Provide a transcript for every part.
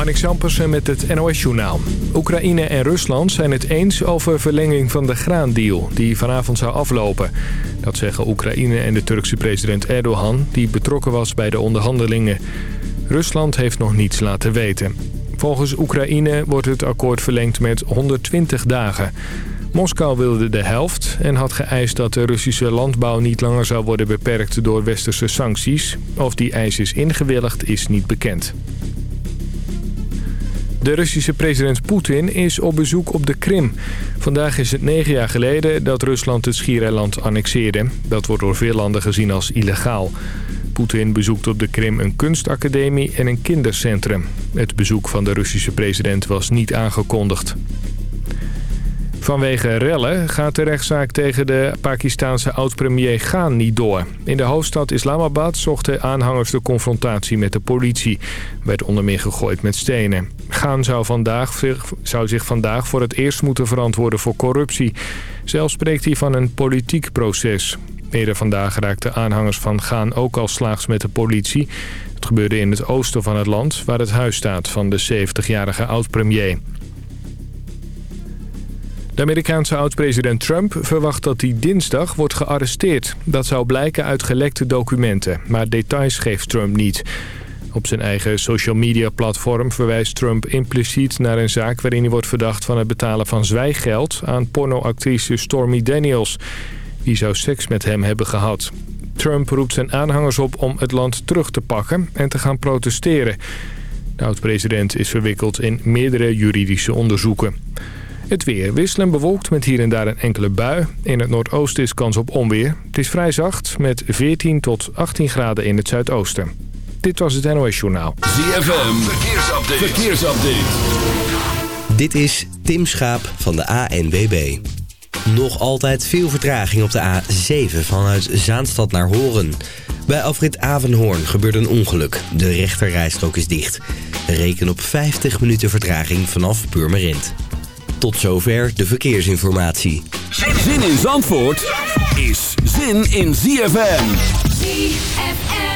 Marnik Sampersen met het NOS-journaal. Oekraïne en Rusland zijn het eens over verlenging van de graandeal... die vanavond zou aflopen. Dat zeggen Oekraïne en de Turkse president Erdogan... die betrokken was bij de onderhandelingen. Rusland heeft nog niets laten weten. Volgens Oekraïne wordt het akkoord verlengd met 120 dagen. Moskou wilde de helft en had geëist dat de Russische landbouw niet langer zou worden beperkt door westerse sancties. Of die eis is ingewilligd is niet bekend. De Russische president Poetin is op bezoek op de Krim. Vandaag is het negen jaar geleden dat Rusland het schiereiland annexeerde. Dat wordt door veel landen gezien als illegaal. Poetin bezoekt op de Krim een kunstacademie en een kindercentrum. Het bezoek van de Russische president was niet aangekondigd. Vanwege rellen gaat de rechtszaak tegen de Pakistanse oud-premier Khan niet door. In de hoofdstad Islamabad zochten aanhangers de confrontatie met de politie. Werd onder meer gegooid met stenen. Khan zou, vandaag, zou zich vandaag voor het eerst moeten verantwoorden voor corruptie. Zelf spreekt hij van een politiek proces. Eerder vandaag raakten aanhangers van Gaan ook al slaags met de politie. Het gebeurde in het oosten van het land, waar het huis staat van de 70-jarige oud-premier. De Amerikaanse oud-president Trump verwacht dat hij dinsdag wordt gearresteerd. Dat zou blijken uit gelekte documenten, maar details geeft Trump niet. Op zijn eigen social media platform verwijst Trump impliciet naar een zaak... waarin hij wordt verdacht van het betalen van zwijggeld aan pornoactrice Stormy Daniels. Wie zou seks met hem hebben gehad? Trump roept zijn aanhangers op om het land terug te pakken en te gaan protesteren. De oud-president is verwikkeld in meerdere juridische onderzoeken. Het weer wisselen bewolkt met hier en daar een enkele bui. In het noordoosten is kans op onweer. Het is vrij zacht met 14 tot 18 graden in het zuidoosten. Dit was het NOS Journaal. ZFM, verkeersupdate. verkeersupdate. Dit is Tim Schaap van de ANWB. Nog altijd veel vertraging op de A7 vanuit Zaanstad naar Horen. Bij afrit Avenhoorn gebeurde een ongeluk. De rechterrijstrook is dicht. Reken op 50 minuten vertraging vanaf Purmerend. Tot zover de verkeersinformatie. Zin in Zandvoort is zin in ZFM. ZFM.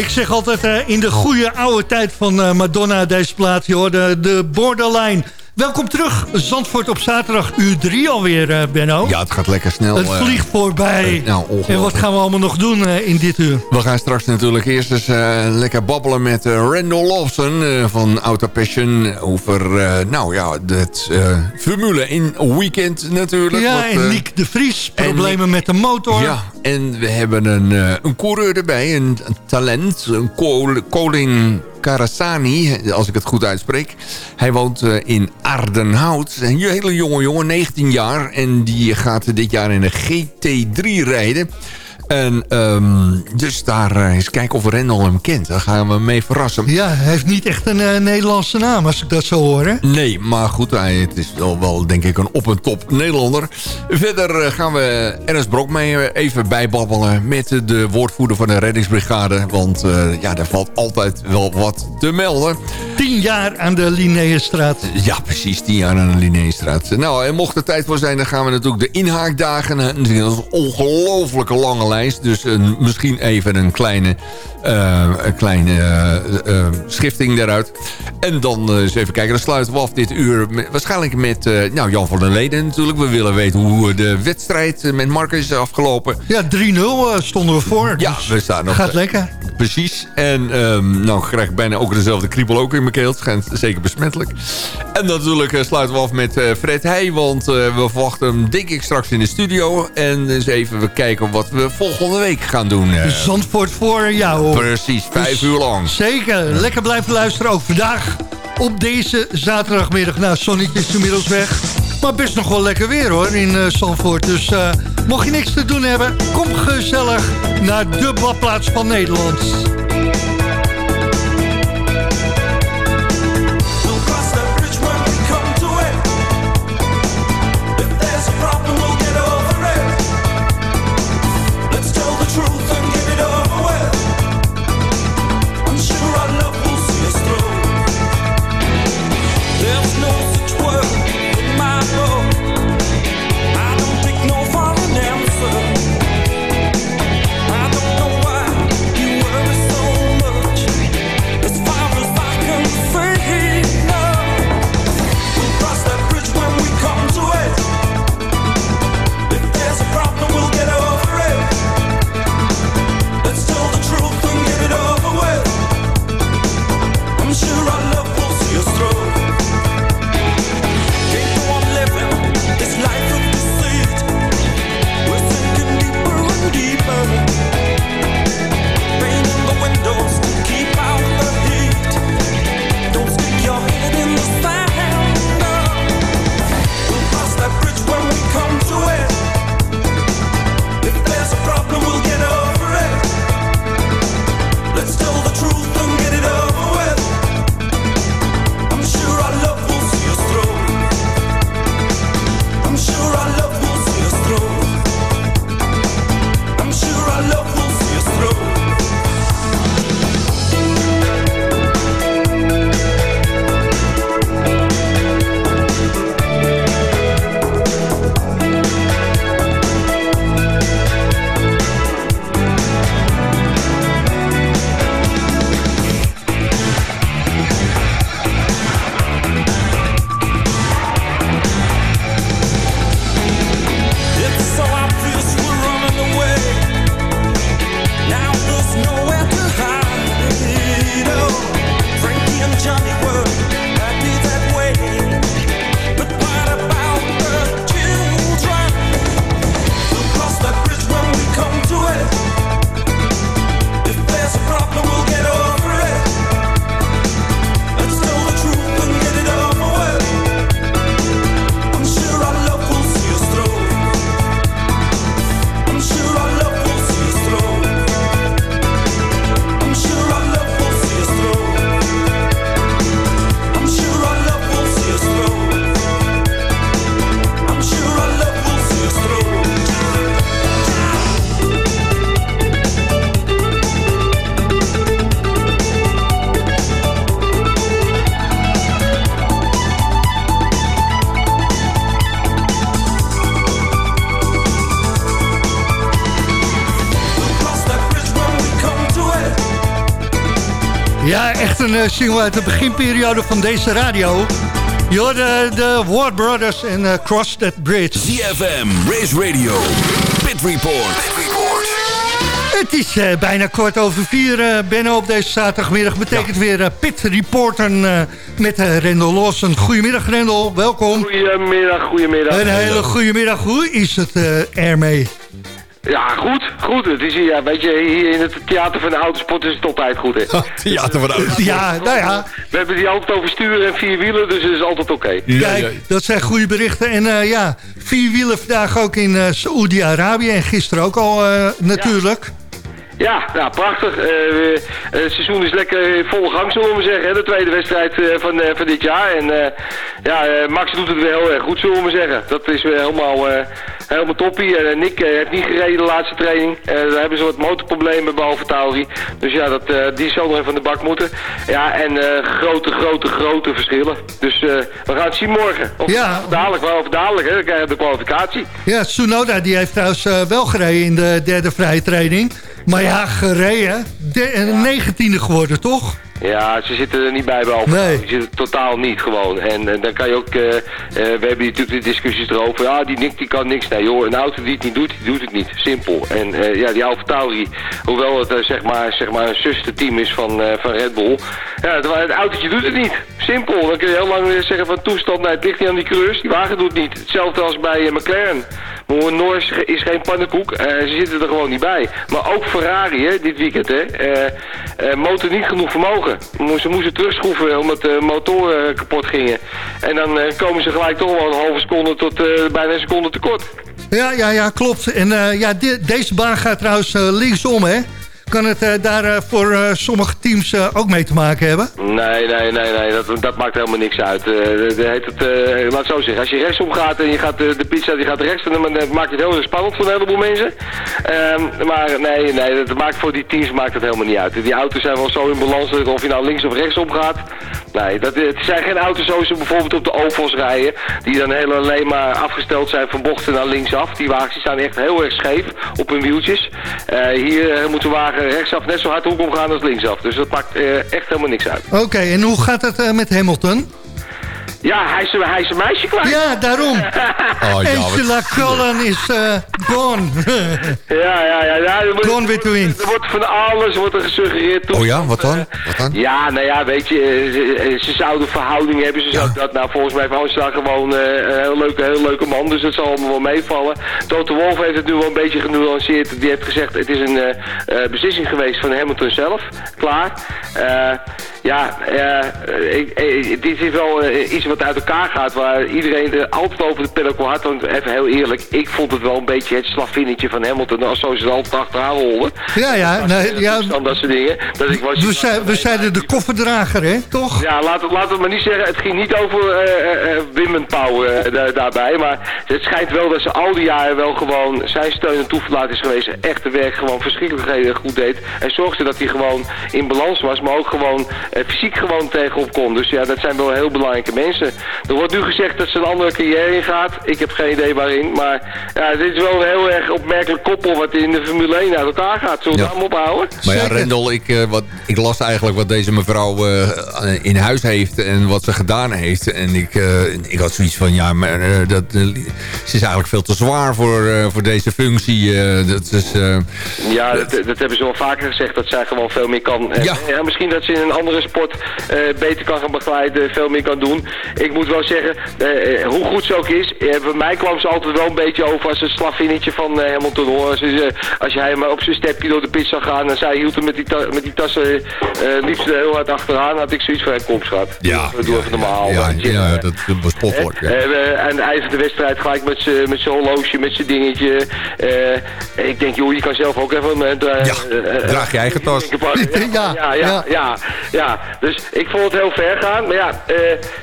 Ik zeg altijd uh, in de goede oude tijd van uh, Madonna deze plaat, joh, de, de borderline. Welkom terug, Zandvoort op zaterdag, uur 3 alweer, uh, Benno. Ja, het gaat lekker snel. Het vliegt voorbij. nou, en wat gaan we allemaal nog doen in dit uur? We gaan straks natuurlijk eerst eens lekker babbelen met Randall Lawson van Auto Passion. Over, nou ja, het Formule in weekend natuurlijk. Ja, wat, en Nick de Vries, problemen en, met de motor. Ja, en we hebben een, een coureur erbij, een, een talent, een Colin Karasani, als ik het goed uitspreek. Hij woont uh, in Ardenhout. Een hele jonge jongen, 19 jaar. En die gaat dit jaar in een GT3 rijden. En um, dus daar uh, eens kijken of Rendel hem kent. Daar gaan we mee verrassen. Ja, hij heeft niet echt een uh, Nederlandse naam als ik dat zo hoor. Hè? Nee, maar goed, hij, het is wel, wel denk ik een op- en top Nederlander. Verder uh, gaan we Ernst Brok mee even bijbabbelen met de woordvoerder van de reddingsbrigade. Want ja, daar valt altijd wel wat te melden. Tien jaar aan de Linnéestraat. Ja, precies, tien jaar aan de Linnéestraat. Nou, en mocht er tijd voor zijn, dan gaan we natuurlijk de inhaakdagen. Dat is een ongelooflijke lange Dus een, misschien even een kleine, uh, een kleine uh, uh, schifting daaruit. En dan eens even kijken. Dan sluiten we af dit uur met, waarschijnlijk met nou, Jan van der Leden natuurlijk. We willen weten hoe de wedstrijd met Marcus is afgelopen. Ja, 3-0 stonden we voor. Ja, dus we staan nog. Gaat lekker. Precies. En um, nou krijg ik bijna ook dezelfde kriebel ook in mijn keel. Het schijnt zeker besmettelijk. En natuurlijk sluiten we af met Fred Heij. Want we verwachten hem denk ik straks in de studio. En eens even we kijken wat we volgende week gaan doen. Zandvoort voor jou. Precies, vijf dus uur lang. Zeker, lekker blijven luisteren ook vandaag. Op deze zaterdagmiddag. Nou, zonnetje is inmiddels weg. Maar best nog wel lekker weer hoor in uh. Dus uh, mocht je niks te doen hebben, kom gezellig naar de badplaats van Nederland. Ja, echt een uh, single uit de beginperiode van deze radio. Je hoorde de Ward Brothers en uh, Cross That Bridge. ZFM, Race Radio, Pit Report. Pit Report. Het is uh, bijna kwart over vier, uh, Benno, op deze zaterdagmiddag. Betekent ja. weer uh, Pit Reporten met Rendel Lawson. Goedemiddag, Rendel. Welkom. Goedemiddag, goedemiddag. Een hele goede middag. Hoe is het ermee? Ja, goed, goed. Het is hier, weet je, hier in het theater van de autosport is het altijd goed, hè. theater van de autosport. Ja, nou ja. We hebben die altijd over sturen en vier wielen, dus het is altijd oké. Okay. Ja, Kijk, dat zijn goede berichten. En uh, ja, vier wielen vandaag ook in uh, Saoedi-Arabië en gisteren ook al uh, natuurlijk. Ja. Ja, nou, prachtig. Uh, het seizoen is lekker volle gang, zullen we zeggen. Hè? De tweede wedstrijd uh, van, van dit jaar. En ja, Max doet het weer heel erg goed, zullen we zeggen. Dat is weer helemaal, helemaal toppie. En Nick heeft niet gereden de laatste training. daar hebben ze wat motorproblemen behalve Tauri. Dus ja, dat, die zal nog even van de bak moeten. Ja, en grote, grote, grote verschillen. Dus we gaan het zien morgen. Of ja. dadelijk, wel of dadelijk, hè. Dan krijgen we de kwalificatie. Ja, Tsunoda die heeft trouwens wel gereden in de derde vrije training. Maar ja, gereden. De, negentiende geworden, toch? Ja, ze zitten er niet bij bij Alfa. Nee. Ze zitten totaal niet gewoon. En, en dan kan je ook... Uh, uh, we hebben natuurlijk de discussies erover. Ja, die Nick die kan niks. Nee joh, een auto die het niet doet, die doet het niet. Simpel. En uh, ja, die Alfa Tauri, hoewel het zeg, maar, zeg maar een zusterteam is van, van Red Bull. Ja, het, het, autootje doet het niet. Simpel. Dan kun je heel lang zeggen van toestand. Nee, het ligt niet aan die coureurs. Die wagen doet het niet. Hetzelfde als bij McLaren. Norris is geen pannenkoek. ze zitten er gewoon niet bij. Maar ook Ferrari hè, dit weekend. Hè. motor niet genoeg vermogen. Ze moesten terugschroeven omdat de motoren kapot gingen. En dan komen ze gelijk toch wel een halve seconde tot bijna een seconde tekort. Ja, ja, ja, klopt. En ja, de, deze baan gaat trouwens linksom, hè? Kan het uh, daar voor sommige teams ook mee te maken hebben? Nee, nee, nee, nee. Dat, dat maakt helemaal niks uit. heet het, laat het zo zeggen. Als je rechtsom gaat en je gaat de pizza die gaat rechts, dan maakt het heel erg spannend voor een heleboel mensen. Um, maar nee, nee, dat maakt voor die teams maakt het helemaal niet uit. Die auto's zijn wel zo in balans dat of je nou links of rechtsom gaat. Nee, dat, het zijn geen auto's zoals ze bijvoorbeeld op de ovals rijden. Die dan heel alleen maar afgesteld zijn van bochten naar linksaf. Die wagens staan echt heel erg scheef op hun wieltjes. Hier moet de wagen rechtsaf net zo hard hoek gaan als linksaf. Dus dat maakt uh, echt helemaal niks uit. Oké, en hoe gaat het uh, met Hamilton? Ja, hij is, hij is een meisje kwijt. Ja, daarom. oh, Angela Cullen is uh, gone. ja, ja, ja. ja er wordt, gone with the wind. Er wordt van alles wordt er gesuggereerd. Oh ja, wat dan? Wat dan? Ja, nou ja, weet je, ze, ze zouden verhouding hebben. Ze zouden dat, nou volgens mij heeft Angela gewoon uh, een heel leuke, heel leuke man. Dus dat zal allemaal wel meevallen. Toto Wolf heeft het nu wel een beetje genuanceerd. Die heeft gezegd, het is een uh, beslissing geweest van Hamilton zelf. Klaar. Ja, ik, ik, dit is wel iets wat uit elkaar gaat, waar iedereen er altijd over de pinnacle had. Want even heel eerlijk, ik vond het wel een beetje het slafvinnetje van Hamilton, als zo ze het altijd achteraan rollen. Ja, ja. Nee, ja dat soort dingen. Dat ik was, we, we zeiden de kofferdrager, hè, toch? Ja, laten laat we maar niet zeggen, het ging niet over uh, uh, Pauw uh, daarbij, maar het schijnt wel dat ze al die jaren wel gewoon zijn steun en toeverlaat is geweest, echt de werk gewoon verschrikkelijk goed deed. En zorgde dat hij gewoon in balans was, maar ook gewoon fysiek gewoon tegenop kon. Dus ja, dat zijn wel heel belangrijke mensen. Er wordt nu gezegd dat ze een andere carrière in gaat. Ik heb geen idee waarin. Maar ja, dit is wel een heel erg opmerkelijk koppel wat in de Formule 1 uit elkaar gaat. Zullen we ja. hem ophouden? Maar ja, Rendel, ik, uh, wat, ik las eigenlijk wat deze mevrouw uh, in huis heeft en wat ze gedaan heeft. En ik, uh, ik had zoiets van, ja, maar dat, ze is eigenlijk veel te zwaar voor, voor deze functie. dat is, ja, dat, dat, hebben ze wel vaker gezegd, dat zij gewoon veel meer kan. Ja. ja misschien dat ze in een andere sport beter kan gaan begeleiden, veel meer kan doen ik moet wel zeggen, uh, hoe goed ze ook is, uh, bij mij kwam ze altijd wel een beetje over als een slagvinnetje van uh, Hamilton hoor. Als, als jij hem op zijn stepje door de pit zag gaan en zij hield hem met die, met die tassen liefst heel hard achteraan, had ik zoiets van een kom schat. Ja, doe even normaal. Ja, ja, dat was potwoord. Ja. aan het eind van de wedstrijd gelijk met zijn horloge, met zijn dingetje. ik denk, joh, je kan zelf ook even... ja, draag je eigen tas. Ja, ja, ja, ja, ja, Dus ik vond het heel ver gaan, maar ja,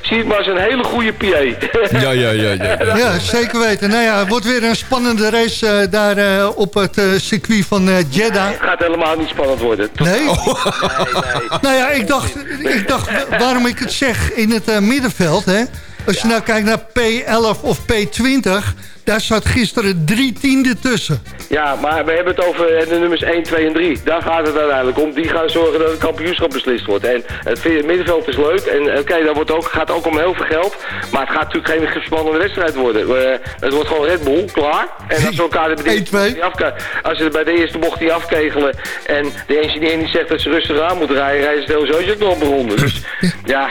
zie het maar als een hele goede PA. Ja, ja, ja, ja. Ja, zeker weten. Nou ja, het wordt weer een spannende race uh, daar uh, op het uh, circuit van Jeddah. Nee, het gaat helemaal niet spannend worden. Nee? Oh. nee, nee? Nou ja, ik dacht, ik dacht waarom ik het zeg in het middenveld, hè. Als je nou kijkt naar P11 of P20... Daar zat gisteren drie tienden tussen. Ja, maar we hebben het over de nummers 1, 2 en 3. Daar gaat het uiteindelijk om. Die gaan zorgen dat het kampioenschap beslist wordt. En het middenveld is leuk. En oké, okay, dat wordt ook, gaat ook om heel veel geld. Maar het gaat natuurlijk geen gespannende wedstrijd worden. Uh, het wordt gewoon Red Bull, klaar. En als we elkaar de eerste als ze bij de eerste bocht die afkegelen... en de engineer niet zegt dat ze rustig aan moeten rijden... rijden ze sowieso nog begonnen. Dus ja,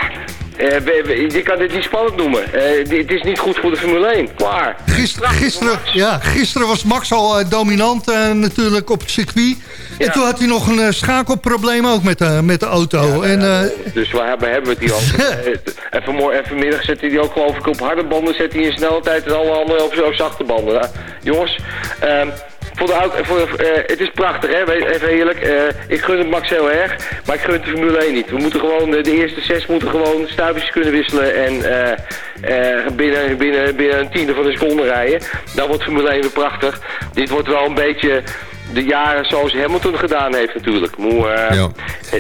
uh, je kan dit niet spannend noemen. Uh, het is niet goed voor de Formule 1. Klaar. Gisteren, gisteren, ja, gisteren was Max al uh, dominant natuurlijk op het circuit. Ja. En toen had hij nog een schakelprobleem ook met, met de auto. Ja, en, dus waar hebben, hebben we het hier over? en, vanmorgen, en vanmiddag zet hij ook geloof ik op harde banden. Zet hij in snelle tijd en alle anderen op, op zachte banden. jongens... Ehm, voor de, voor, uh, het is prachtig, hè? even eerlijk. Uh, ik gun het Max heel erg, maar ik gun het de Formule 1 niet. We moeten gewoon, de, de eerste zes moeten gewoon stuipjes kunnen wisselen en binnen, binnen, binnen een tiende van de seconde rijden. Dan wordt Formule 1 weer prachtig. Dit wordt wel een beetje de jaren zoals Hamilton gedaan heeft natuurlijk. Moe, uh, ja.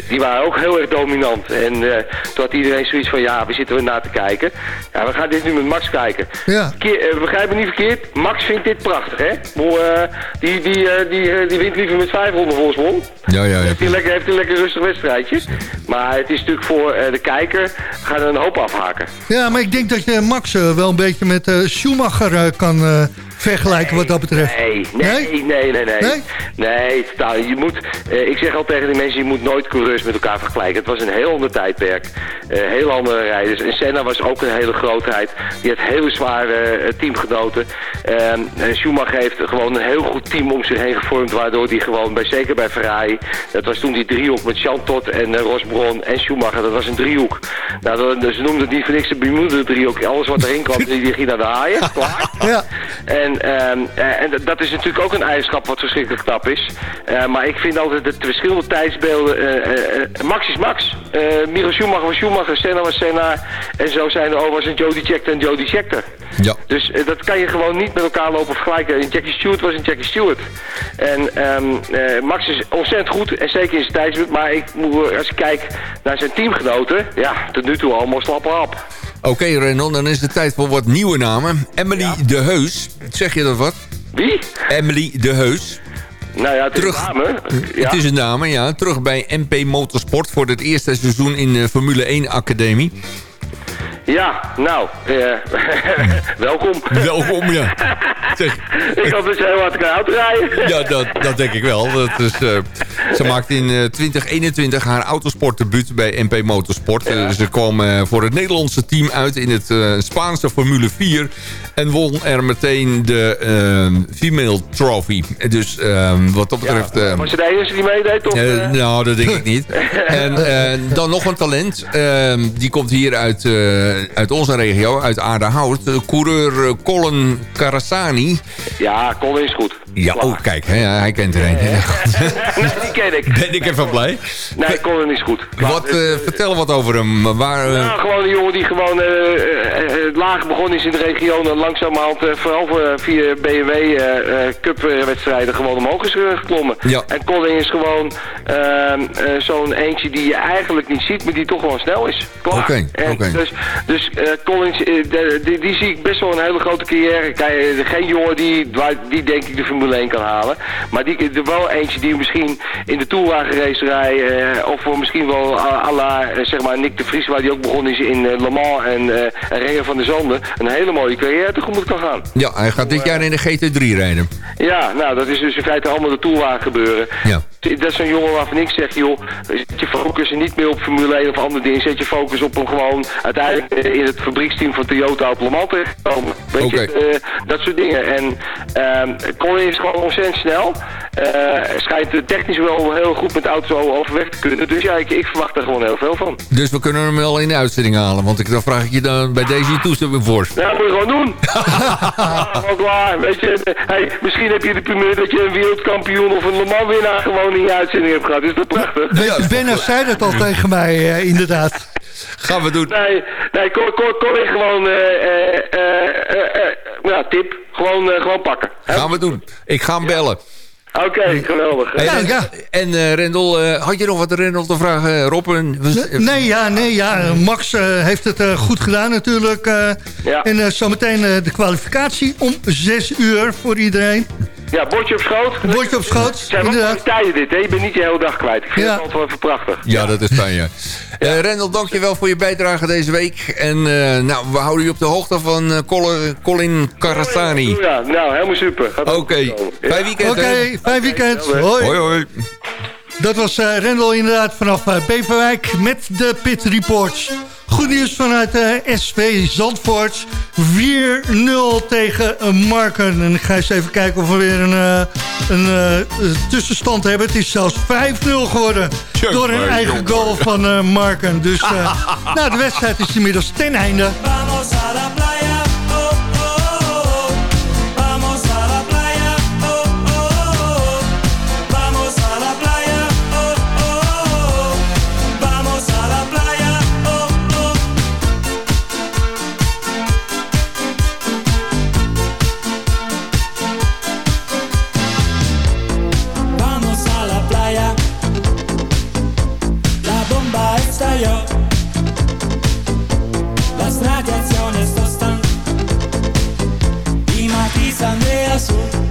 Die waren ook heel erg dominant. En uh, toen had iedereen zoiets van, ja, we zitten er naar te kijken. Ja, we gaan dit nu met Max kijken. Ja. Keer, uh, begrijp me niet verkeerd, Max vindt dit prachtig, hè? Moe, die, die, die, die wint liever met vijf ronden voorsprong. Ja, ja, ja. Heeft hij lekker, heeft hij lekker rustig wedstrijdje. Maar het is natuurlijk voor de kijker, gaan er een hoop afhaken. Ja, maar ik denk dat je Max wel een beetje met Schumacher kan vergelijken wat dat betreft. Nee, nee, nee, nee, nee. Nee, nee je moet, uh, ik zeg al tegen de mensen, je moet nooit coureurs met elkaar vergelijken. Het was een heel ander tijdperk. Uh, heel andere rijders. En Senna was ook een hele grootheid. Die had hele zware uh, teamgenoten. Ehm, Schumacher heeft gewoon een heel goed team om zich heen gevormd. Waardoor hij gewoon, bij, zeker bij Ferrari, dat was toen die driehoek met Jean Todt en Rosbron en Schumacher. Dat was een driehoek. Nou, dat, ze noemden het niet voor niks de Bermuda driehoek. Alles wat erin kwam, die, die ging naar de haaien. Klaar. Ja. En, ehm, en dat is natuurlijk ook een eigenschap wat verschrikkelijk knap is. Uh, maar ik vind altijd de verschillende tijdsbeelden... Uh, Max is Max. Michael Schumacher was Schumacher, Senna was Senna. En zo zijn er overigens een Jody Scheckter en Jody Scheckter. Ja. Dus dat kan je gewoon niet met elkaar lopen vergelijken. Een Jackie Stewart was een Jackie Stewart. En um, Max is ontzettend goed. En zeker in zijn tijdsbeeld. Maar ik moet, als ik kijk naar zijn teamgenoten... Ja, tot nu toe allemaal slappe op. Oké okay, Renon, dan is het tijd voor wat nieuwe namen. Emily de Heus. Zeg je dat wat? Wie? Emily de Heus. Nou ja, het is Terug, een dame. Ja. Het is een dame, ja. Terug bij MP Motorsport voor het eerste seizoen in de Formule 1 Academie. Ja, nou, uh, welkom. Welkom, ja. ik had dus heel hard auto rijden. ja, dat, dat denk ik wel. Dat is, uh, ze maakte in uh, eh, 2021 haar autosportdebuut bij MP Motorsport. ze kwam voor het Nederlandse team uit in het Spaanse Formule 4. En won er meteen de Female Trophy. Dus ehm, wat dat betreft... Ja, was ze de enige die meedeed? Of, nou, dat denk ik niet. en dan nog een talent. Ehm, die komt hier uit uit onze regio, uit Aardehout. Coureur eh, Colin Carasani. Ja, Colin is goed. Ja, oh, kijk, hè, hij kent er een. nee, die ken ik. Ben ik even blij. Nee, Colin is goed. Wat, vertel wat over hem. Waar. Nou, gewoon een jongen die gewoon laag begonnen is in de regio. En langzamerhand, vooral via BMW Cup wedstrijden, gewoon omhoog is geklommen. Ja. En Colin is gewoon zo'n eentje die je eigenlijk niet ziet, maar die toch gewoon snel is. Oké, oké. Okay. Dus, dus Collins, die, die, zie ik best wel een hele grote carrière. Kijk, geen jongen die, die denk ik de Formule kan halen. Maar die, er wel eentje die misschien in de toerwagenracerij... Of voor misschien wel à la zeg maar Nick de Vries... waar die ook begonnen is in Le Mans en uh, van der Zanden... een hele mooie carrière tegemoet kan gaan. Ja, hij gaat dit jaar in de GT3 rijden. Ja, nou dat is dus in feite allemaal de toerwagen gebeuren. Ja. Dat is zo'n jongen waarvan ik zeg, joh, zet je focus niet meer op Formule 1 of andere dingen. Zet je focus op hem gewoon uiteindelijk in het fabrieksteam van Toyota op Le Mans terechtkomen. Weet okay. je, dat soort dingen. En um, Colin is gewoon ontzettend snel. Uh, schijnt technisch wel heel goed met auto's overweg te kunnen. Dus ja, ik, ik, verwacht er gewoon heel veel van. Dus we kunnen hem wel in de uitzending halen. Want ik, dan vraag ik je dan bij deze toestemming voor. Ja, dat moet je gewoon doen. gewoon klaar. Weet je, hey, misschien heb je de primeur dat je een wereldkampioen of een Le Mans winnaar gewoon in je uitzending hebt gehad. Is dat prachtig? Ja, Benna zei dat al tegen mij, uh, inderdaad. Gaan we doen. Nee, nee kom, kom, kom ik gewoon, uh, ja, tip. Gewoon, gewoon pakken. Gaan we doen. Ik ga hem bellen. Oké, geweldig. Hey, Ja, en ja. en eh, Rendel, eh, had je nog wat Rendel te vragen, Rob? En- we- Nee, ja, nee, ja. Max eh, heeft het eh, goed gedaan natuurlijk. eh. Ja. En eh, zometeen eh, de kwalificatie om 6 uur voor iedereen. Ja, bordje op schoot. Bordje op schoot, Het zijn wel tijden dit, hè? Je bent niet je hele dag kwijt. Ik vind Ja. het altijd wel even prachtig. Ja, dat is fijn, ja. Eh, Rendel, dankjewel voor je bijdrage deze week. En eh, nou, we houden je op de hoogte van eh, Colin, Colin Carastani. Ja, nou, helemaal super. Gaat Oké. Ja. fijn weekend. Oké, fijn weekend. Hoi. Hoi, hoi. Dat was eh Rendel inderdaad vanaf eh, Beverwijk met de Pit Reports. Goed nieuws vanuit eh, SV Zandvoort. 4-0 tegen eh, Marken. En ik ga eens even kijken of we weer een, eh, een eh, tussenstand hebben. Het is zelfs 5-0 geworden. Door een eigen jongen. goal van eh, Marken. Dus eh, nou, de wedstrijd is inmiddels ten einde. Vamos a la playa, ameaçou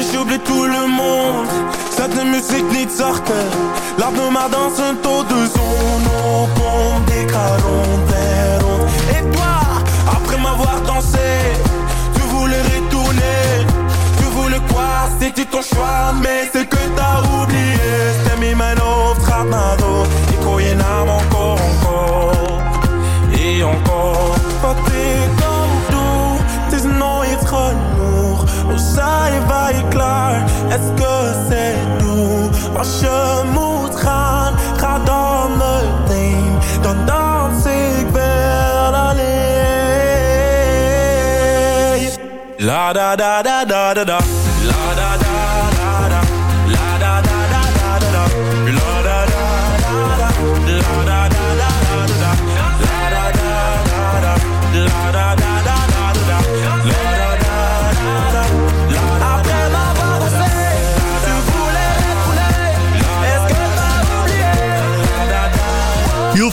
et j'oublie tout le monde. Zet de muziek niet zachter, laat me maar dansen tot de zon opkomt. Ik ga rond en rond. Et toi, après m'avoir dansé, tu voulais retourner. Tu voulais quoi, c'était ton choix, mais c'est que t'as oublié. Stem in mijn hoofd gaat naar door, ik hoor je naam encore, encore. Et encore, wat ik ook doe, het is nooit Hoe saai waar je klaar, que c'est doux? Als je moet gaan, ga dan meteen, dan dans ik wel alleen. La da da da da da da, la da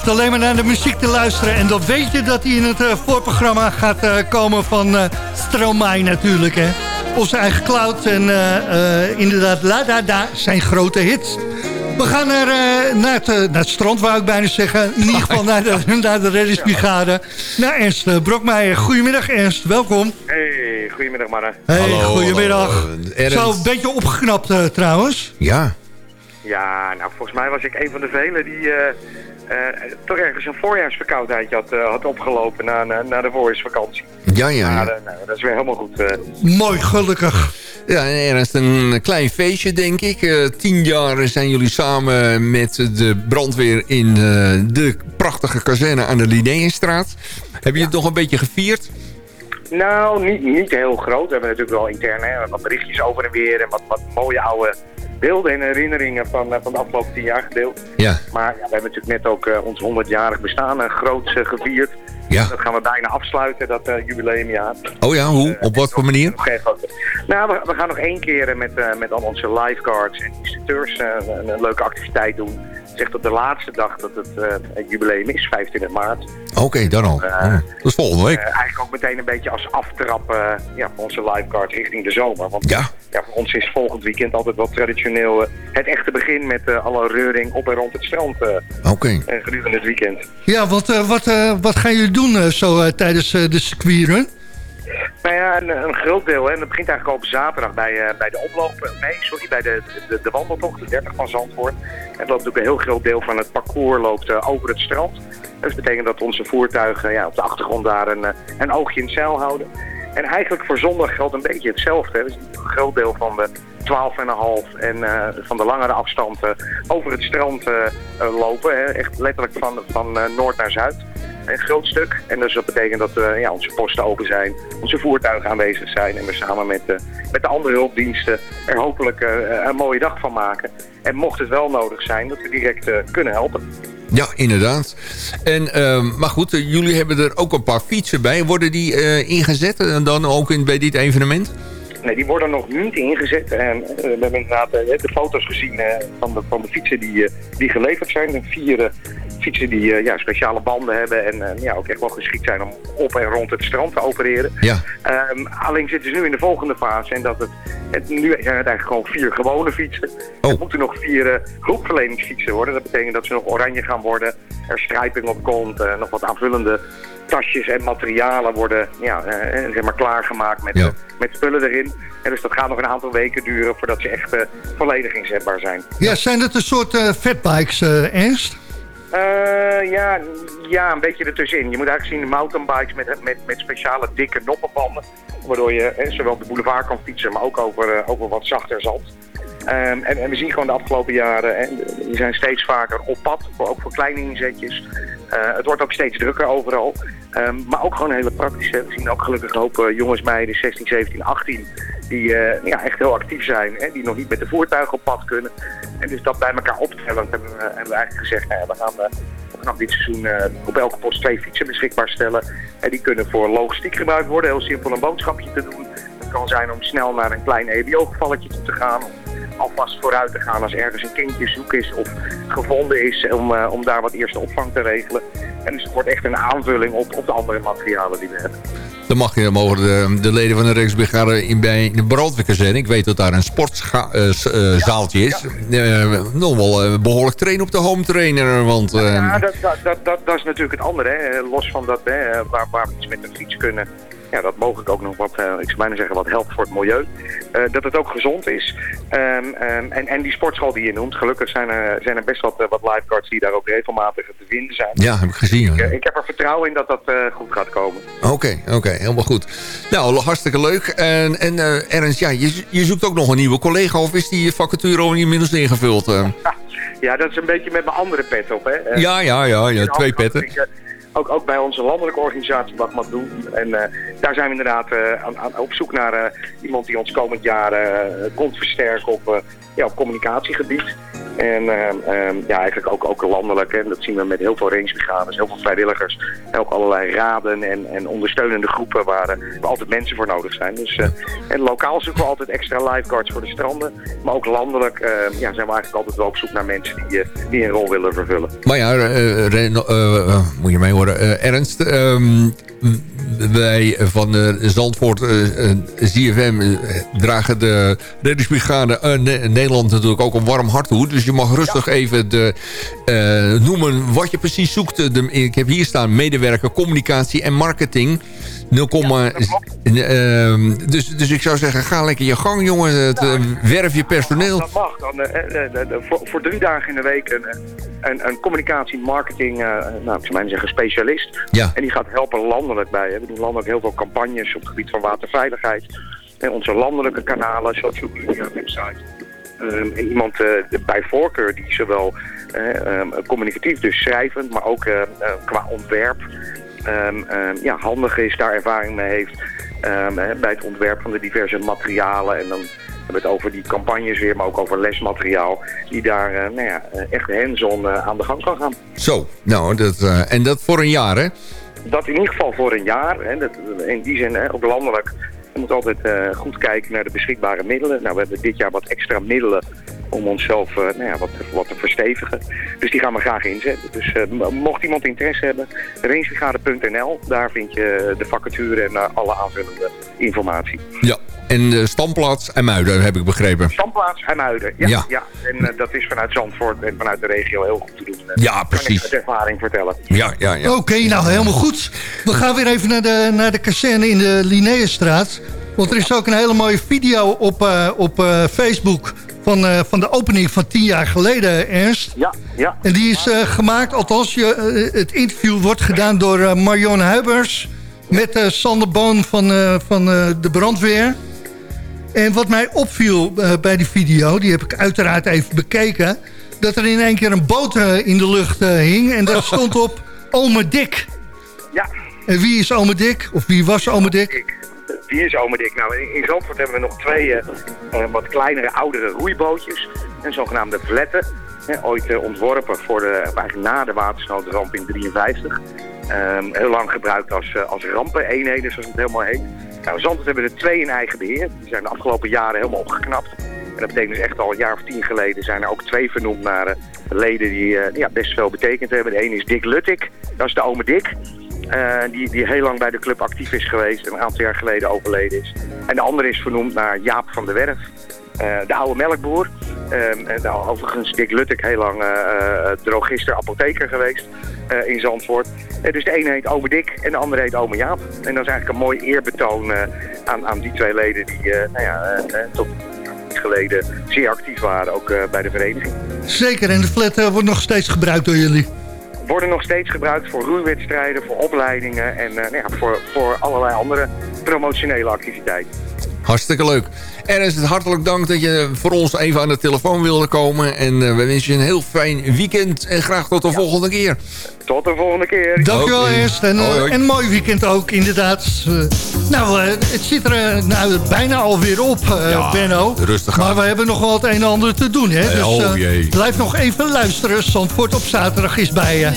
hoeft alleen maar naar de muziek te luisteren... en dan weet je dat hij in het eh, voorprogramma gaat eh, komen van eh Stromae natuurlijk. Hè? Onze eigen cloud en eh, eh, inderdaad La Da Da zijn grote hits. We gaan naar, eh, naar, het, naar het strand, wou ik bijna zeggen. In ieder geval naar de, naar de reddingsbrigade. Naar Ernst eh, Brokmeijer. Goedemiddag Ernst, welkom. Hey, goedemiddag mannen. Hey, Hallo, goedemiddag. hallo. Zo, een beetje opgeknapt eh, trouwens. Ja. Ja, nou volgens mij was ik een van de velen die toch ergens een voorjaarsverkoudheidje had, eh, had opgelopen na, na, na de voorjaarsvakantie. Ja, ja, eh, nou, dat is weer helemaal goed. eh. Mooi, gelukkig. Ja, en Ernst, een klein feestje, denk ik. Eh, tien jaar zijn jullie samen met de brandweer in eh, de prachtige kazerne aan de Linnéenstraat. Hebben jullie het nog een beetje gevierd? Nou, niet, niet heel groot. We hebben natuurlijk wel intern hè, wat berichtjes over en weer en wat, wat mooie oude beelden en herinneringen van, eh, van de afgelopen tien jaar gedeeld. Ja. Maar ja, we hebben natuurlijk net ook eh, ons 100-jarig bestaan groots eh, gevierd. Ja. Dat gaan we bijna afsluiten, dat jubileumjaar. Oh ja, hoe? Op wat voor manier? Nou, we, we gaan nog één keer met, met al onze lifeguards en instructeurs een leuke activiteit doen. Echt op de laatste dag dat het, eh, het jubileum is, 25 maart. Oké, dan al. Oh, dat is volgende week. Eh, eigenlijk ook meteen een beetje als aftrap ja, voor onze lifeguards richting de zomer. Want Ja. ja, voor ons is volgend weekend altijd wel traditioneel eh, het echte begin met eh, alle reuring op en rond het strand eh, Oké. eh, gedurende het weekend. Ja, wat, eh, wat, eh, wat gaan jullie doen eh, zo eh, tijdens eh, de circuitrun? Nou ja, een, groot deel. Hè, en dat begint eigenlijk al op zaterdag bij, eh, bij de oploop. eh, Nee, sorry, bij de, de, de wandeltocht, de 30 van Zandvoort. En loopt ook een heel groot deel van het parcours loopt eh, over het strand. Dat betekent dat onze voertuigen ja, op de achtergrond daar een, eh, een oogje in het zeil houden. En eigenlijk voor zondag geldt een beetje hetzelfde. Hè. Dus een groot deel van de 12,5 en eh, van de langere afstanden over het strand lopen. Hè. Echt letterlijk van, van noord naar zuid. Een groot stuk. En dus dat betekent dat eh, ja, onze posten open zijn, onze voertuigen aanwezig zijn. En we samen met, eh, met de andere hulpdiensten er hopelijk eh, een mooie dag van maken. En mocht het wel nodig zijn, dat we direct kunnen helpen. Ja, inderdaad. En, ehm, maar goed, jullie hebben er ook een paar fietsen bij. Worden die ingezet en dan ook in, bij dit evenement? Nee, die worden nog niet ingezet. En eh, we hebben inderdaad eh, de foto's gezien eh, van, de, van de fietsen die, die geleverd zijn. Vier fietsen die ja, speciale banden hebben en ja, ook echt wel geschikt zijn om op en rond het strand te opereren. Ja. Ehm, alleen zitten ze nu in de volgende fase en dat het, het nu zijn het eigenlijk gewoon vier gewone fietsen. Oh. Er moeten nog vier hulpverleningsfietsen worden. Dat betekent dat ze nog oranje gaan worden. Er strijping op komt, nog wat aanvullende tasjes en materialen worden ja, eh, zeg maar klaargemaakt met, Ja. eh, met spullen erin. En dus dat gaat nog een aantal weken duren voordat ze echt eh, volledig inzetbaar zijn. Ja, zijn het een soort eh, fatbikes, Ernst? Ja, ja, een beetje ertussenin. Je moet eigenlijk zien mountainbikes met, met, met speciale dikke noppenbanden. Waardoor je zowel op de boulevard kan fietsen, maar ook over, over wat zachter zand. Ehm, en, en we zien gewoon de afgelopen jaren, en die zijn steeds vaker op pad, ook voor kleine inzetjes. Eh, het wordt ook steeds drukker overal. Ehm, maar ook gewoon hele praktische. We zien ook gelukkig een hoop eh, jongens, meiden, 16, 17, 18, die eh, ja, echt heel actief zijn. Hè, die nog niet met de voertuigen op pad kunnen. En dus dat bij elkaar optellend hebben we, hebben we eigenlijk gezegd, nou we gaan vanaf dit seizoen op elke post twee fietsen beschikbaar stellen. En die kunnen voor logistiek gebruikt worden, heel simpel een boodschapje te doen. Het kan zijn om snel naar een klein EBO-gevalletje toe te gaan. Alvast vooruit te gaan als ergens een kindje zoek is of gevonden is. Om, eh, om daar wat eerste opvang te regelen. En dus het wordt echt een aanvulling op, op de andere materialen die we hebben. Dan mag je, mogen de, de leden van de Rijksbrigade in, bij de brandweerkazerne... ik weet dat daar een sportzaaltje is... eh, nog wel eh, behoorlijk trainen op de home trainer. Want, eh, Ja, dat, dat, dat, dat, dat is natuurlijk het andere. Hè. Los van dat, hè, waar, waar we iets met de fiets kunnen. Ja, dat mogelijk ook nog wat, eh, ik zou bijna zeggen, wat helpt voor het milieu. Eh, dat het ook gezond is. Ehm, ehm, en, en die sportschool die je noemt, gelukkig zijn er, zijn er best wat, eh, wat lifeguards die daar ook regelmatig te vinden zijn. ja, heb ik gezien. Ik, heb er vertrouwen in dat dat goed gaat komen. Oké, oké, helemaal goed. Nou, hartstikke leuk. En, en Ernst, ja, je, je zoekt ook nog een nieuwe collega... of is die vacature al inmiddels ingevuld? Ja, dat is een beetje met mijn andere pet op. Hè. Ja, ja, ja, ja, twee petten. Ook, ook bij onze landelijke organisatie wat mag doen. En eh, daar zijn we inderdaad eh, op zoek naar eh, iemand die ons komend jaar komt versterken op, ja, op communicatiegebied. En eh, eh, ja, eigenlijk ook, ook landelijk. En dat zien we met heel veel rangebrigades, heel veel vrijwilligers. En ook allerlei raden en, en ondersteunende groepen waar, eh, altijd mensen voor nodig zijn. Dus, eh, en lokaal zoeken we altijd extra lifeguards voor de stranden. Maar ook landelijk eh, ja, zijn we eigenlijk altijd wel op zoek naar mensen die, eh, die een rol willen vervullen. Maar ja, moet je mee horen. Ernst, ehm, wij van Zandvoort ZFM dragen de reddingsbrigade Ne- Nederland natuurlijk ook een warm hart toe. Dus je mag rustig even de, eh, noemen wat je precies zoekt. De, ik heb hier staan medewerker, communicatie en marketing. 0, ehm, dus, dus ik zou zeggen, ga lekker je gang jongen. Het, eh, werf je personeel. Dat mag. Dan, eh, voor, voor drie dagen in de week een, een, een communicatie, marketing, nou, ik zou bijna zeggen specialist. Ja. En die gaat helpen landelijk bij. We doen landelijk heel veel campagnes op het gebied van waterveiligheid. En onze landelijke kanalen, social media, website. Ehm, iemand eh, bij voorkeur die zowel eh, ehm, communicatief, dus schrijvend, maar ook eh, eh, qua ontwerp ehm, ehm, ja, handig is, daar ervaring mee heeft. ehm, bij het ontwerp van de diverse materialen. En dan hebben we het over die campagnes weer, maar ook over lesmateriaal. Die daar nou ja, echt hands-on aan de gang kan gaan. Zo, nou, dat, en dat voor een jaar hè? Dat in ieder geval voor een jaar. Hè, dat, in die zin, hè, ook landelijk. Je moet altijd eh, goed kijken naar de beschikbare middelen. Nou, we hebben dit jaar wat extra middelen om onszelf eh, nou ja, wat, wat te verstevigen. Dus die gaan we graag inzetten. Dus eh, mocht iemand interesse hebben, rangebrigade.nl. Daar vind je de vacature en alle aanvullende informatie. Ja. En de standplaats en Muiden, heb ik begrepen. Standplaats Muiden. Ja, Ja. ja. En dat is vanuit Zandvoort en vanuit de regio heel goed te doen. Ja, Kan ik precies. uit ervaring vertellen. Ja, ja, ja. Oké, nou helemaal goed. We gaan weer even naar de, naar de kazerne in de Linnaeusstraat. Want er is ook een hele mooie video op, eh, op eh, Facebook... Van, eh, van de opening van tien jaar geleden, Ernst. Ja, ja. En die is gemaakt, althans je, het interview wordt gedaan door Marion Huibers... met Sander Boon van, van de brandweer. En wat mij opviel bij die video, die heb ik uiteraard even bekeken... dat er in één keer een boot in de lucht hing en daar stond op Ome Dick. Ja, En wie is Ome Dick? Of wie was Ome Dick? Ik. Wie is Ome Dick? Nou, in, Zandvoort hebben we nog twee eh, eh, wat kleinere, oudere roeibootjes. Een zogenaamde vletten. Ooit eh, ontworpen voor de, eigenlijk na de watersnoodramp in 53. Ehm, heel lang gebruikt als, eh, als rampeneenheden, zoals het helemaal heet. Nou, Zandvoort hebben er twee in eigen beheer. Die zijn de afgelopen jaren helemaal opgeknapt. En dat betekent dus echt al een jaar of tien geleden zijn er ook twee vernoemd naar leden die ja, best veel betekend hebben. De ene is Dick Luttik, dat is de ome Dick. Eh, die, die heel lang bij de club actief is geweest en een aantal jaar geleden overleden is. En de andere is vernoemd naar Jaap van der Werf, eh, de oude melkboer. Ehm, en nou, overigens Dick Luttek heel lang eh, drogister, apotheker geweest in Zandvoort. Dus de ene heet Ome Dick en de andere heet Ome Jaap. En dat is eigenlijk een mooi eerbetoon aan, aan die twee leden die nou ja, tot geleden zeer actief waren, ook bij de vereniging. Zeker, en de flat wordt nog steeds gebruikt door jullie. Worden nog steeds gebruikt voor roeiwedstrijden, voor opleidingen en eh, nou ja, voor, voor allerlei andere promotionele activiteiten. Hartstikke leuk. Ernst, hartelijk dank dat je voor ons even aan de telefoon wilde komen. En eh, we wensen je een heel fijn weekend. En graag tot de volgende keer. Tot de volgende keer. Dankjewel Oké. Ernst. En, eh, Hoi, hoi. en een mooi weekend ook, inderdaad. Eh, nou, eh, het zit er nou, bijna alweer op, eh Ja, Benno. rustig Maar aan. we hebben nog wel het een en ander te doen. Hè? Dus oh jee. blijf nog even luisteren. Zandvoort op zaterdag is bij je.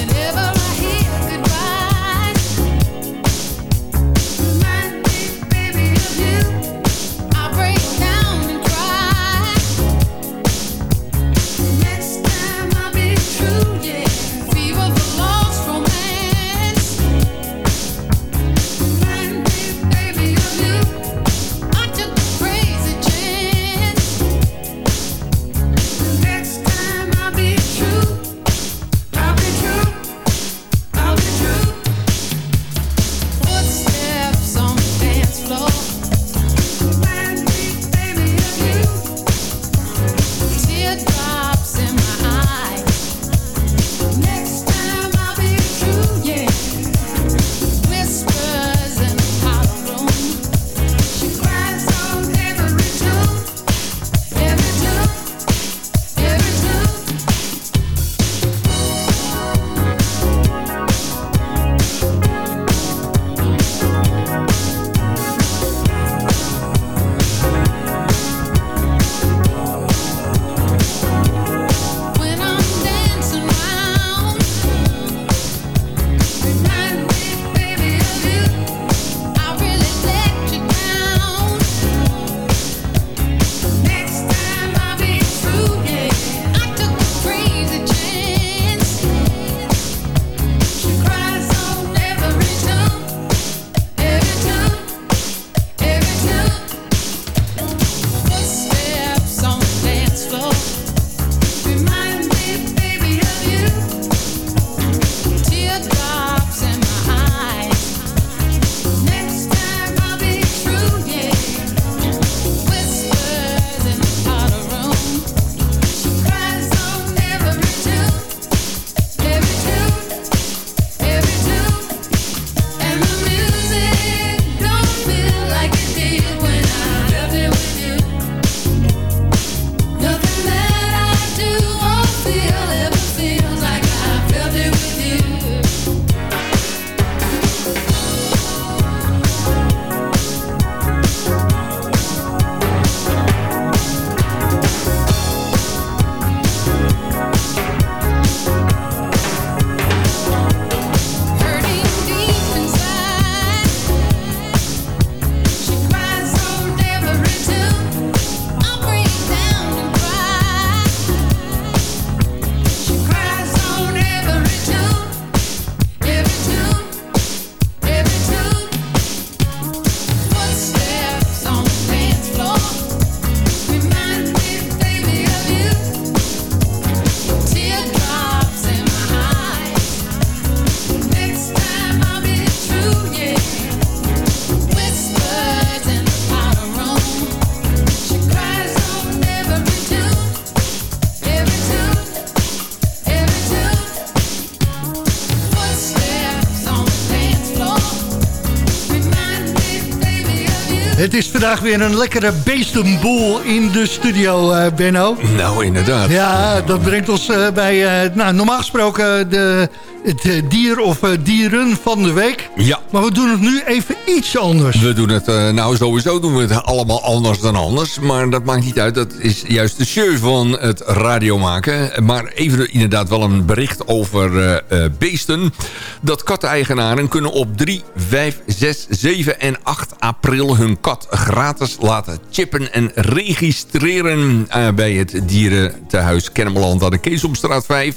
Vandaag weer een lekkere beestenboel in de studio, eh, Benno. Nou, inderdaad. Ja, dat brengt ons eh, bij, eh, nou, normaal gesproken de, het dier of dieren van de week. Ja. Maar we doen het nu even iets anders. We doen het, nou sowieso doen we het allemaal anders dan anders. Maar dat maakt niet uit, dat is juist de show van het radio maken. Maar even inderdaad wel een bericht over beesten. Dat katteneigenaren kunnen op 3, 5, 6, 7 en 8 april hun kat gratis laten chippen en registreren eh, bij het dierentehuis Kennemerland aan de Keesomstraat 5.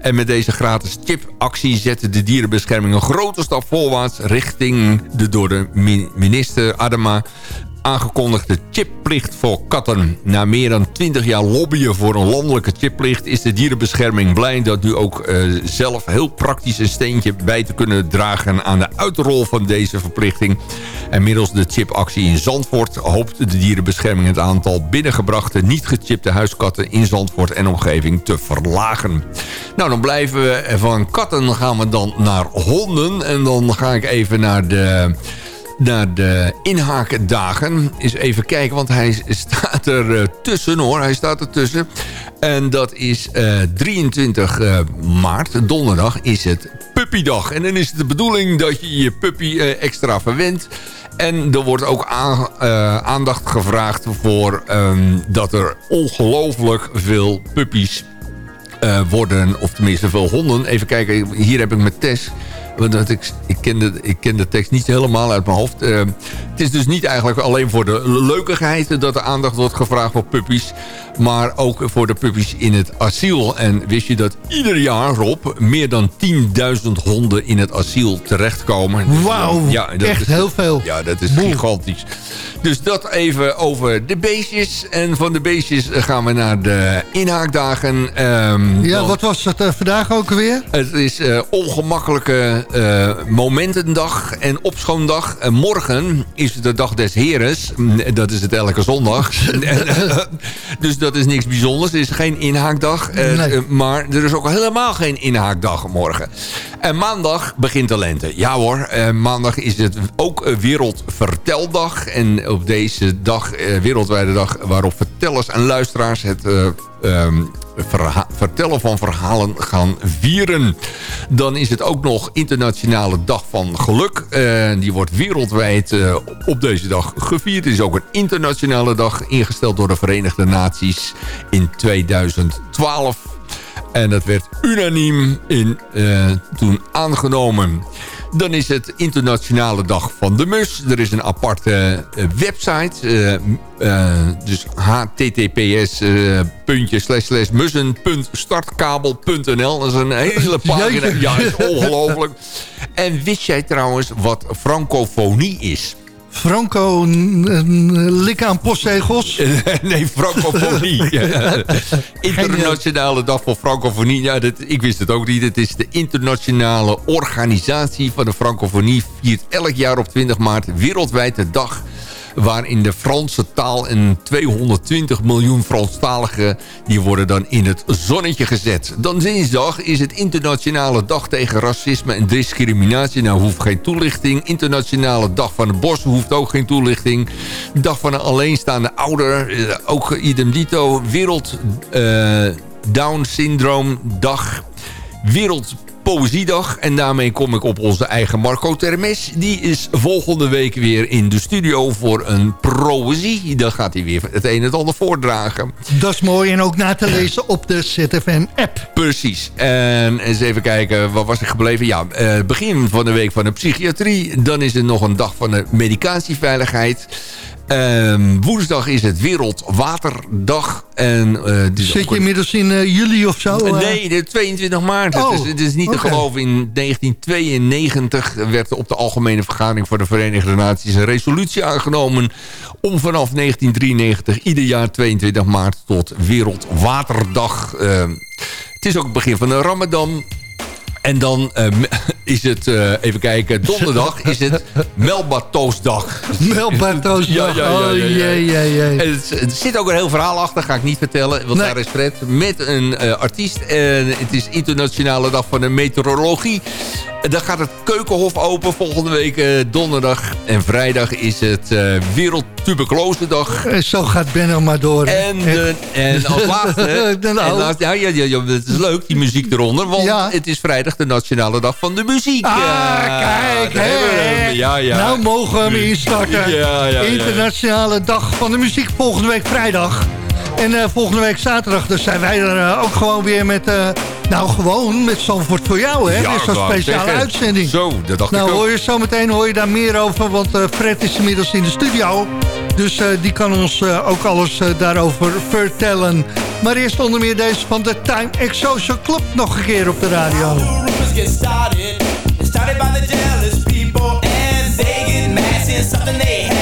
En met deze gratis chipactie zette de dierenbescherming een grote stap voorwaarts... richting de door de mi- minister Adema aangekondigde chipplicht voor katten. Na meer dan 20 jaar lobbyen voor een landelijke chipplicht... is de dierenbescherming blij dat nu ook eh, zelf heel praktisch een steentje bij te kunnen dragen... aan de uitrol van deze verplichting. En middels de chipactie in Zandvoort hoopt de dierenbescherming... het aantal binnengebrachte niet gechipte huiskatten in Zandvoort en omgeving te verlagen. Nou, dan blijven we van katten gaan we dan naar honden. En dan ga ik even naar de naar de inhaakdagen. Eens even kijken, want hij staat er eh, tussen hoor. Hij staat er tussen. En dat is eh, 23 eh, maart, donderdag, is het puppydag. En dan is het de bedoeling dat je je puppy eh, extra verwendt. En er wordt ook aan- eh, aandacht gevraagd voor ehm, dat er ongelooflijk veel puppies eh, worden, of tenminste veel honden. Even kijken, hier heb ik mijn test. Want ik, ik, ken de, ik ken de tekst niet helemaal uit mijn hoofd. Eh, het is dus niet eigenlijk alleen voor de leukigheid... dat er aandacht wordt gevraagd voor puppies... maar ook voor de puppies in het asiel. En wist je dat ieder jaar, Rob... meer dan 10.000 honden in het asiel terechtkomen? Dus, Wauw, ja, dat echt is- heel veel. Ja, dat is gigantisch. Dus dat even over de beestjes. En van de beestjes gaan we naar de inhaakdagen. Ehm, Ja, wat was het eh, vandaag ook weer? het is eh, ongemakkelijke eh, momentendag en opschoondag. En morgen is het de dag des heres. Mm, Dat is het elke zondag. En, dus dat is niks bijzonders. Er is geen inhaakdag. Eh, Nee. eh, maar er is ook helemaal geen inhaakdag morgen. En maandag begint de lente. Ja hoor, eh, maandag is het ook Wereldverteldag. En op deze dag, eh, wereldwijde dag... waarop vertellers en luisteraars het... verha- vertellen van verhalen gaan vieren. Dan is het ook nog Internationale Dag van Geluk. Die wordt wereldwijd eh, op deze dag gevierd. Het is ook een internationale dag ingesteld door de Verenigde Naties in 2012. En dat werd unaniem in, eh, toen aangenomen. Dan is het Internationale Dag van de Mus. Er is een aparte eh, website. eh, eh, dus https eh, puntje slash slash mussen.startkabel.nl. Dat is een hele pagina. Ja, is ongelooflijk. En wist jij trouwens wat francofonie is? Franco, lik aan postzegels. nee, francofonie. Internationale Dag voor Francofonie. Ja, dat, ik wist het ook niet. Het is de internationale organisatie van de francofonie. Viert elk jaar op 20 maart wereldwijd de dag waarin de Franse taal en 220 miljoen Franstaligen... die worden dan in het zonnetje gezet. Dan dinsdag is het internationale dag tegen racisme en discriminatie. Nou, hoeft geen toelichting. Internationale dag van het bos hoeft ook geen toelichting. Dag van een alleenstaande ouder, eh, ook idem dito. Wereld eh, Down Syndroom dag. Wereld Poëziedag. En daarmee kom ik op onze eigen Marco Termes. Die is volgende week weer in de studio voor een proëzie. Dan gaat hij weer het een en het ander voordragen. Dat is mooi en ook na te lezen op de ZFM-app. Precies. En eens even kijken, wat was er gebleven? Ja, eh, begin van de week van de psychiatrie. Dan is er nog een dag van de medicatieveiligheid. Ehm, woensdag is het Wereldwaterdag. En, eh, dus Zit je inmiddels in eh, juli of zo? eh? Nee, de 22 maart. Oh, het, is, het is niet te geloven. In 1992 werd op de Algemene Vergadering van de Verenigde Naties... een resolutie aangenomen om vanaf 1993 ieder jaar 22 maart tot Wereldwaterdag... eh, het is ook het begin van de Ramadan. En dan eh, is het, eh, even kijken, donderdag is het Melbatoosdag. Melbatoos. Ja, ja, ja, ja, Oh, ja. het, er zit ook een heel verhaal achter, ga ik niet vertellen. Want Nee. daar is Fred met een eh, artiest. En het is Internationale Dag van de Meteorologie. Dan gaat het Keukenhof open volgende week eh, donderdag. En vrijdag is het uh, Zo gaat Benno maar door. En, de, en als laatste... en ja, ja, het is leuk, die muziek eronder. Want het is vrijdag de Nationale Dag van de Muziek. Ah, kijk. hè. Ja, ja. Nou mogen we hem instarten. Ja, ja, Internationale Dag van de Muziek volgende week vrijdag. En eh, volgende week zaterdag dus zijn wij er eh, ook gewoon weer met... Eh, nou, gewoon met Zandvoort voor jou, hè? Ja, is zo'n speciale uitzending. Zo, dat dacht nou, ik ook. hoor je zo meteen hoor je daar meer over, want Fred is inmiddels in de studio. Dus die kan ons ook alles daarover vertellen. Maar eerst onder meer deze van de Time Exosio Club nog een keer op de radio. started by the jealous people. And they get mad something they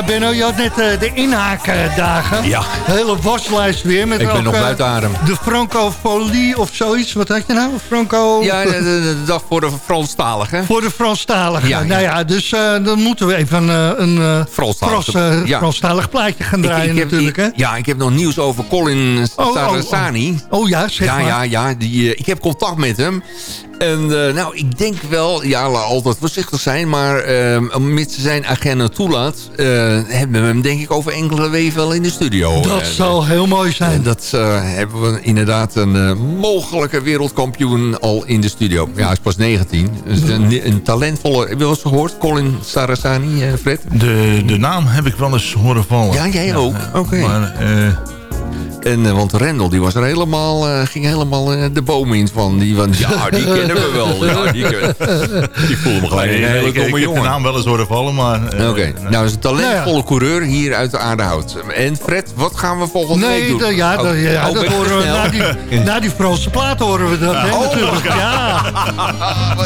I've been. Benno, je had net eh, de inhaakdagen. Ja. Hele waslijst weer. Met ik ben nog buiten adem. De Francofolie of zoiets. Wat had je nou? Franco... Ja, de, dag voor de Franstaligen. Voor de Franstalige. Ja. Nou ja, dus eh, dan moeten we even eh, een Franstalig, plaatje gaan draaien natuurlijk. ja, ik heb nog nieuws over Colin oh, Sarasani. Oh, oh. oh, ja, zeg ja, maar. Ja, ja, die, ik heb contact met hem. En nou, ik denk wel, ja, laat altijd voorzichtig zijn... maar uh, mits zijn agenda toelaat hebben we hem denk ik over enkele weken wel in de studio. Dat zal heel mooi zijn. en dat eh, hebben we inderdaad een eh, mogelijke wereldkampioen al in de studio. Ja, hij is pas 19. Dus een, een talentvolle... Heb je wel eens gehoord? Colin Sarasani, eh, Fred? De, de naam heb ik wel eens horen vallen. Ja, jij ook? Oké. Maar En, eh, want Rendel, die was er helemaal, eh, ging helemaal eh, de boom in van. Die van, ja, die kennen we wel. Ja, die, ken- die voelde me gelijk nee, een nee, hele ik, ik domme heb de jongen. naam wel eens horen vallen, maar... Oké, nee. nou, is een talentvolle coureur hier uit de Aardehout. En Fred, wat gaan we volgende week Nee, doen? dat- ja, dat, Oh, ja, oh, dat horen we na die, na die Franse plaat horen we dat, hè, oh, natuurlijk. Ja.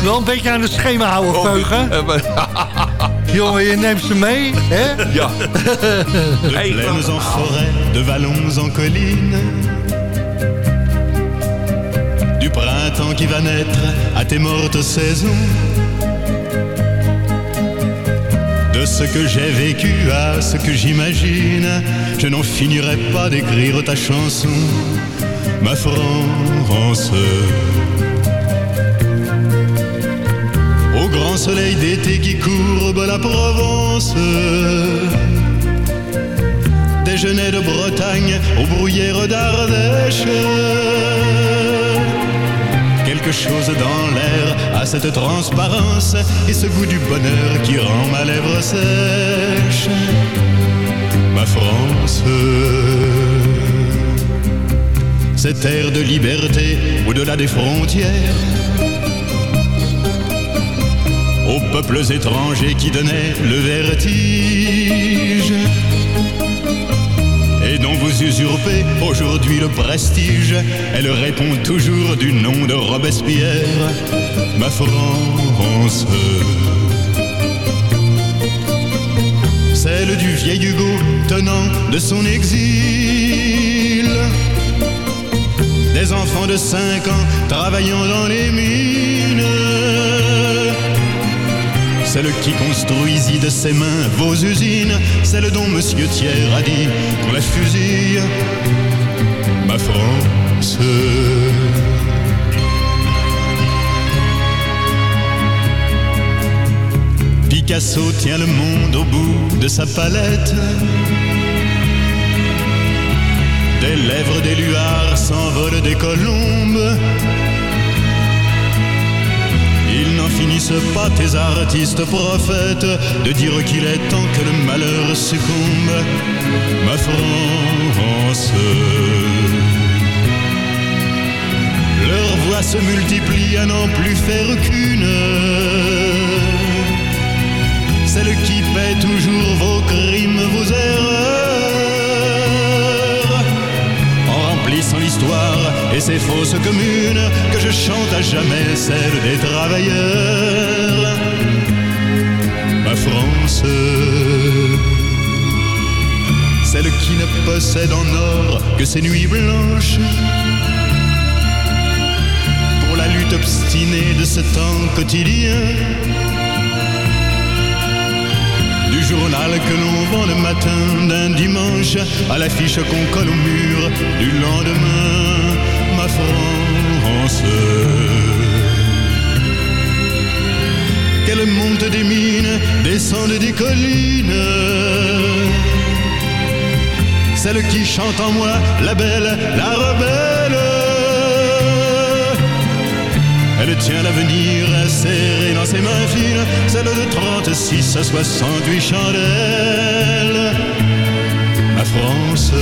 Wel een beetje aan het schema houden, Veugen. Jongen, je neemt ze mee, hè? ja. De plaines en forêt, de vallons en collines. Du printemps qui va naître à tes mortes saisons. De ce que j'ai vécu à ce que j'imagine, je n'en finirai pas d'écrire ta chanson, ma France. Soleil d'été qui courbe la Provence déjeuner de Bretagne aux bruyères d'Ardèche. Quelque chose dans l'air a cette transparence et ce goût du bonheur qui rend ma lèvre sèche. Ma France, cette air de liberté au-delà des frontières. Aux peuples étrangers qui donnaient le vertige et dont vous usurpez aujourd'hui le prestige. Elle répond toujours du nom de Robespierre, ma France. Celle du vieil Hugo tenant de son exil. Des enfants de 5 ans travaillant dans les mines. Celle qui construisit de ses mains vos usines, celle dont Monsieur Thiers a dit qu'on la fusille, ma France. Picasso tient le monde au bout de sa palette. Des lèvres des luards s'envolent des colombes. Finissent pas, tes artistes prophètes, de dire qu'il est temps que le malheur succombe. Ma France. Leurs voix se multiplient à n'en plus faire qu'une. Celle qui paie toujours vos crimes, vos erreurs et ses fausses communes que je chante à jamais celle des travailleurs. Ma France, celle qui ne possède en or que ses nuits blanches. Pour la lutte obstinée de ce temps quotidien. Du journal que l'on vend le matin d'un dimanche à l'affiche qu'on colle au mur du lendemain, ma France. Qu'elle monte des mines, descende des collines. Celle qui chante en moi, la belle, la rebelle. Elle tient l'avenir serré dans ses mains fines, celle de 36 à 68 chandelles. Ma France.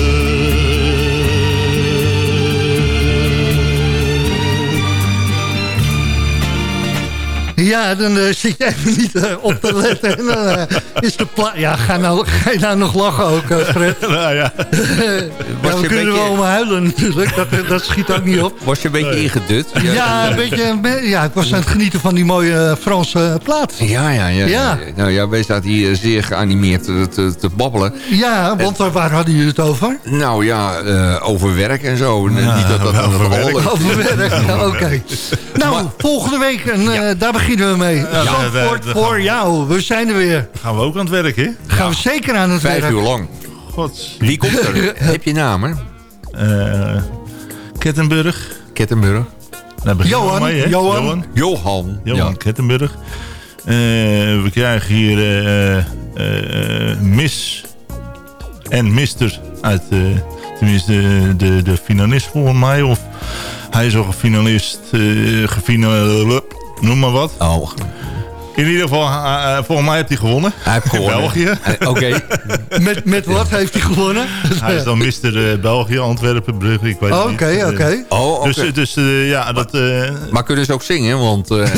Ja, dan eh, zit je even niet eh, op eh, is de pla Ja, ga, nou, ga je nou nog lachen ook, eh, Fred? nou ja. ja, we een kunnen beetje- wel om huilen natuurlijk. Dat, dat schiet ook niet op. Was je een beetje ingedut? Ja, een beetje, ja, ik was aan het genieten van die mooie eh, Franse plaat. Ja, ja, ja. Ja. Nou ja, wij zaten hier zeer geanimeerd te, te, te babbelen. Ja, want waar- waar hadden jullie het over? Nou ja, eh, over werk en zo. Niet dat dat over een werk. Over werk, ja, oké. Nou, volgende week, en, eh, daar beginnen we mee. Ja, Zandvoort we- we- voor jou. We zijn er weer. Gaan we ook aan het werk, hè? Gaan we zeker aan het Vijf werk. uur lang. God. Wie komt er? Heb je naam, hè? Eh Kettenburg. Kettenburg. We Johan, mee, hè? Johan. Johan, Johan. Johan Ja. Kettenburg. Eh, we krijgen hier eh, eh, eh, Miss en Mister uit, tenminste de, de, de finalist volgens mij. Of hij is ook een finalist, eh gefinale, noem maar wat. Oh, In ieder geval, eh, eh, volgens mij heeft hij gewonnen. hij heeft In gewonnen. België. Eh, Oké. Met, met wat heeft hij gewonnen? Hij is dan Mister eh, België, Antwerpen, Brugge, ik weet Oké, niet. oké. Oh, oké. Dus, dus eh, ja, dat... eh, Maar kunnen ze ook zingen? Want eh,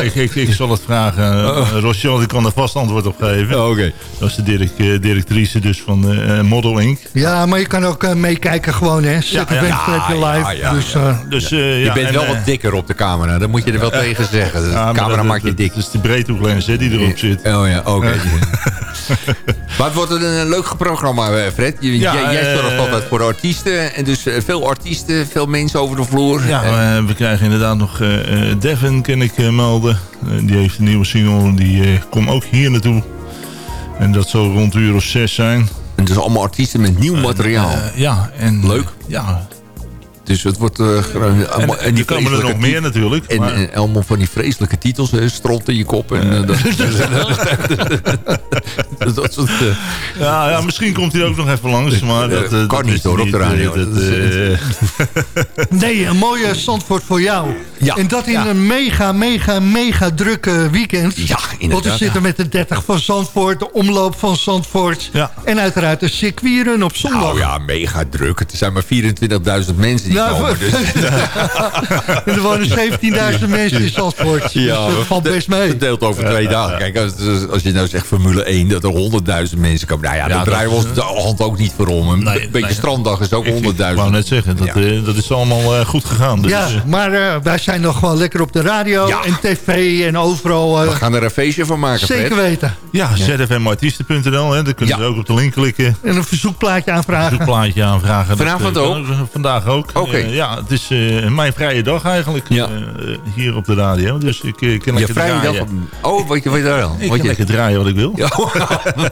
ik, ik, ik zal het vragen. Uh, Rochelle die kan er vast antwoord op geven. Oh, oké. Dat is de direct, eh, directrice dus van eh, Model Inc. Ja, maar je kan ook meekijken gewoon, hè. Zet Ja, een ja, ja, live. ja, dus, eh, Dus, eh, je ja, bent en, wel wat dikker op de camera. Dat moet je er wel tegen zeggen. De camera dat- maakt je dik. Dat is de breedhoeklens die erop zit. Oh ja, oké. maar het wordt een, een leuk programma, eh, Fred. Je- Ja, jij, jij eh, zorgt altijd voor artiesten. En dus eh, veel artiesten, veel mensen over de vloer. Ja, we krijgen inderdaad nog Devin, kan ik melden. Die heeft een nieuwe single, die komt ook hier naartoe. En dat zal rond uur of zes zijn. en dus allemaal artiesten met nieuw materiaal. Ja, en... Leuk. Ja, dus het wordt... eh, en, die komen er nog meer natuurlijk. En, maar- en allemaal van die vreselijke titels, hè, stront in je kop. En, eh, dat, dat soort... eh, Ja, ja, misschien komt hij ook nog even langs. Maar dat, eh, kan dat niet hoor, op de radio. eh, eh, nee, een mooie Zandvoort voor jou. Ja. En dat in Ja. een mega, mega, mega drukke weekend. Ja, inderdaad, Want we zitten ja. met de 30 van Zandvoort, de omloop van Zandvoort. Ja. En uiteraard de circuitrun op zondag. Nou ja, mega druk. Het zijn maar 24.000 mensen die komen. Dus, En er wonen 17.000 mensen in Zandvoort. dus dat valt best mee. Verdeeld over twee dagen. Kijk, als, als je nou zegt Formule 1, dat er 100.000 mensen komen. Nou ja, Ja, daar draaien we ons de hand ook niet voor om. Een Nee, beetje nee. stranddag is ook 100.000. Ik wou net zeggen, dat, Ja. eh, dat is allemaal eh, goed gegaan. Dus, Ja, maar eh, wij zijn nog gewoon lekker op de radio Ja. en tv en overal. We gaan er een feestje van maken, zeker Fred. weten. ja, zfmartiesten.nl, daar kunnen Ja. ze ook op de link klikken. En een verzoekplaatje aanvragen. Een plaatje aanvragen. Vanavond ook? Vandaag ook. Eh, ja, het is eh, mijn vrije dag eigenlijk. Ja. eh, hier op de radio. Dus ik kan Je lekker vrije dag. draaien. Oh, wat je weet daar wel. Ik Wat kan je, lekker draaien wat ik wil. Ja.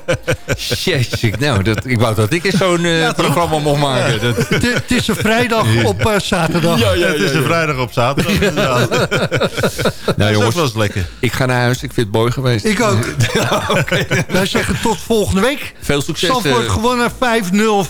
Jezus, nou, dat, ik wou dat ik eens zo'n programma mocht maken. Het is een vrijdag op zaterdag. het is een vrijdag op zaterdag. nou Dat jongens, was lekker. ik ga naar huis. Ik vind het mooi geweest. Ik ook. Wij zeggen tot volgende week. Veel succes. Zandvoort gewonnen 5-0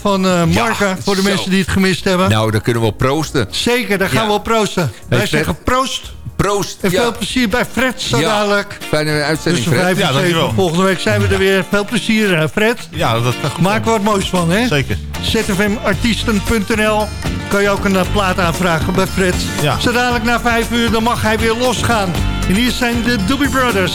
van Marca. voor de mensen die het gemist hebben. Nou, dan kunnen we proosten. Zeker, daar gaan Ja. we op proosten. Wij Fred. zeggen proost. Proost. En ja. veel plezier bij Fred zo Ja. dadelijk. Fijne uitzending, Tussen Fred. 5 en Ja, 7. dankjewel. Volgende week zijn we er weer. Veel plezier, eh, Fred. Ja, dat goed. Maken we wat moois van, hè? Zeker. zfmartiesten.nl kan je ook een eh, plaat aanvragen bij Fred. Ja. Zo dadelijk na 5 uur, dan mag hij weer losgaan. En hier zijn de Doobie Brothers.